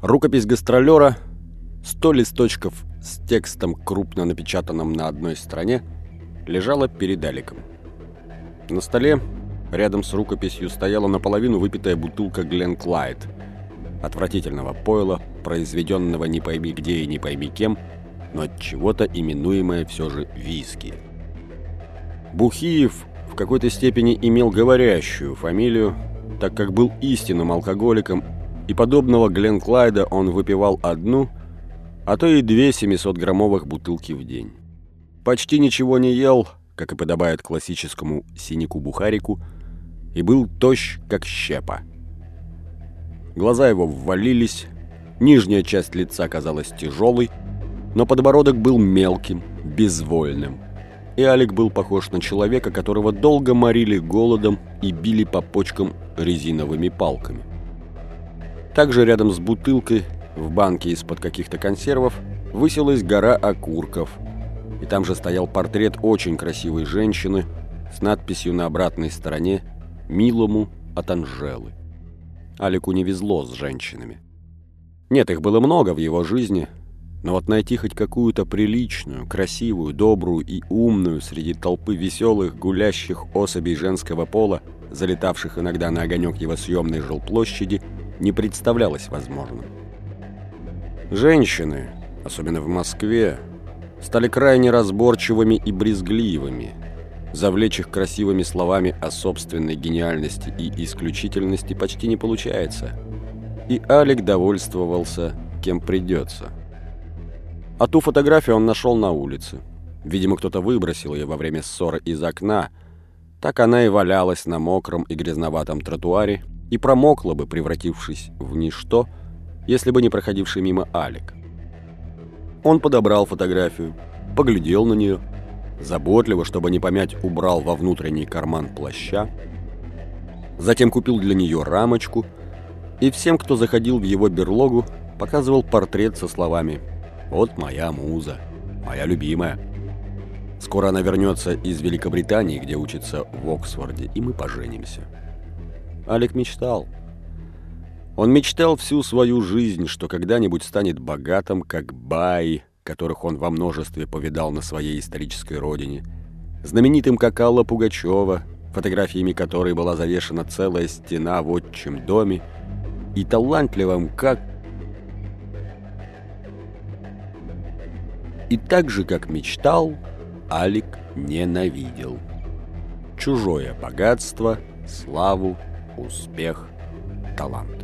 Рукопись гастролера, сто листочков с текстом, крупно напечатанным на одной стороне, лежала перед Аликом. На столе, рядом с рукописью, стояла наполовину выпитая бутылка Глен Клайд, отвратительного пойла, произведенного не пойми где и не пойми кем, но от чего-то именуемое все же виски. Бухиев в какой-то степени имел говорящую фамилию, так как был истинным алкоголиком, и подобного Глен Клайда он выпивал одну, а то и две 700-граммовых бутылки в день. Почти ничего не ел, как и подобает классическому синику-бухарику, и был тощ, как щепа. Глаза его ввалились, нижняя часть лица казалась тяжелой, но подбородок был мелким, безвольным. И Алик был похож на человека, которого долго морили голодом и били по почкам резиновыми палками. Также рядом с бутылкой, в банке из-под каких-то консервов, высилась гора окурков. И там же стоял портрет очень красивой женщины с надписью на обратной стороне «Милому от Анжелы». Алику не везло с женщинами. Нет, их было много в его жизни, но вот найти хоть какую-то приличную, красивую, добрую и умную среди толпы веселых, гулящих особей женского пола, залетавших иногда на огонек его съемной жилплощади, не представлялось возможным. Женщины, особенно в Москве, стали крайне разборчивыми и брезгливыми. Завлечь их красивыми словами о собственной гениальности и исключительности почти не получается. И Алик довольствовался, кем придется – а ту фотографию он нашел на улице. Видимо, кто-то выбросил ее во время ссоры из окна. Так она и валялась на мокром и грязноватом тротуаре и промокла бы, превратившись в ничто, если бы не проходивший мимо Алик. Он подобрал фотографию, поглядел на нее, заботливо, чтобы не помять, убрал во внутренний карман плаща, затем купил для нее рамочку и всем, кто заходил в его берлогу, показывал портрет со словами вот моя муза, моя любимая. Скоро она вернется из Великобритании, где учится в Оксфорде, и мы поженимся. Алик мечтал. Он мечтал всю свою жизнь, что когда-нибудь станет богатым, как Бай, которых он во множестве повидал на своей исторической родине, знаменитым, как Алла Пугачева, фотографиями которой была завешена целая стена в отчим доме, и талантливым, как И так же, как мечтал, Алик ненавидел. Чужое богатство, славу, успех, талант.